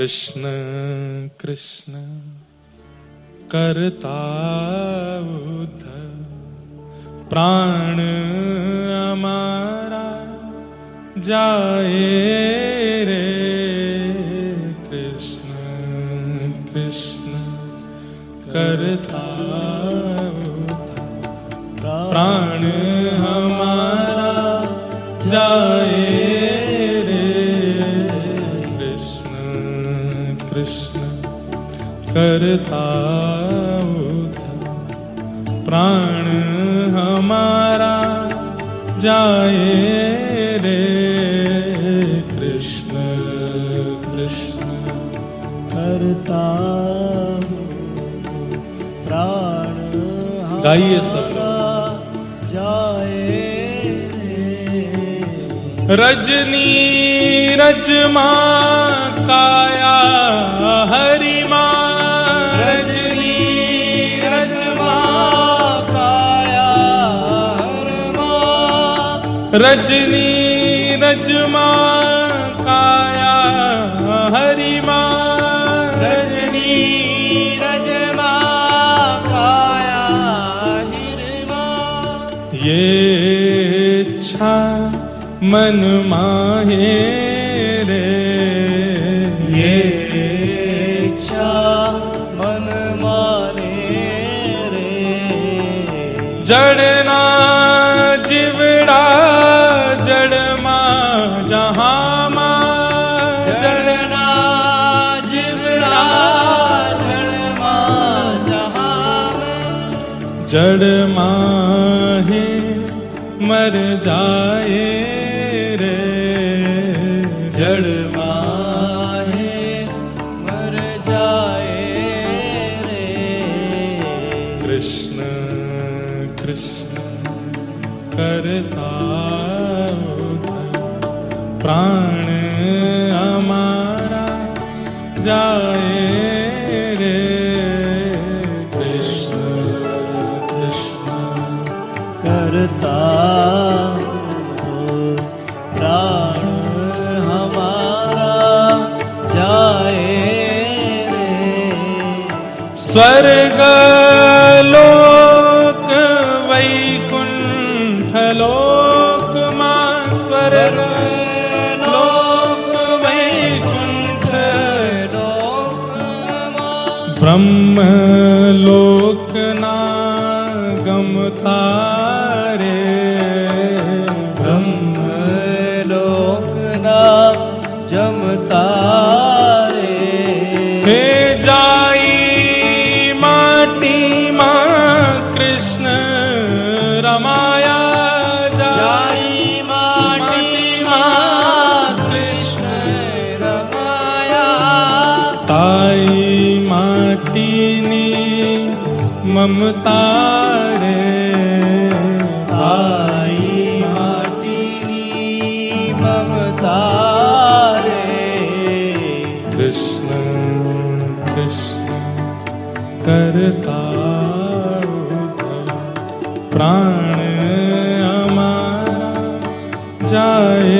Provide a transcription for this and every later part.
कृष्ण कृष्ण करता प्राण हमारा जाए रे। कृष्ण कृष्ण करता प्राण करता प्राण हमारा जाए रे कृष्ण कृष्ण। करता प्राण गाइए सब जाए रजनी रजमा काया हरिमा रजनी रजमा काया हरिमा रजनी रजमा काया हरिमा ये इच्छा मन माहे जड़ माहे मर जाए रे। जड़ माहे मर जाए रे। कृष्ण कृष्ण करता स्वर्ग लोक वैकुंठ लोक माँ स्वर्ग लोक वैकुंठ ब्रह्म लोक माटीनी ममता रे। आई माटीनी ममता रे। कृष्ण कृष्ण करता प्राण हमारा जाए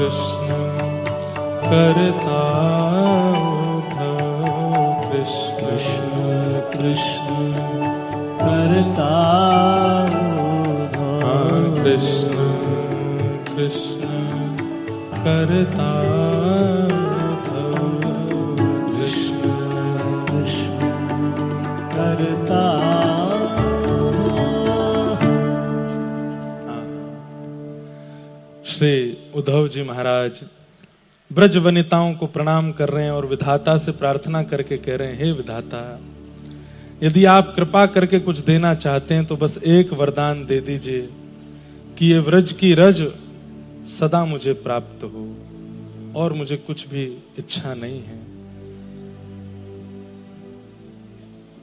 कृष्ण करता कृष्ण कृष्ण करता हाँ कृष्ण कृष्ण करता कृष्ण कृष्ण करता श्री उद्धव जी महाराज, ब्रज वनिताओं को प्रणाम कर रहे हैं और विधाता से प्रार्थना करके कह रहे हैं, हे विधाता, यदि आप कृपा करके कुछ देना चाहते हैं तो बस एक वरदान दे दीजिए कि ये व्रज की रज सदा मुझे प्राप्त हो और मुझे कुछ भी इच्छा नहीं है।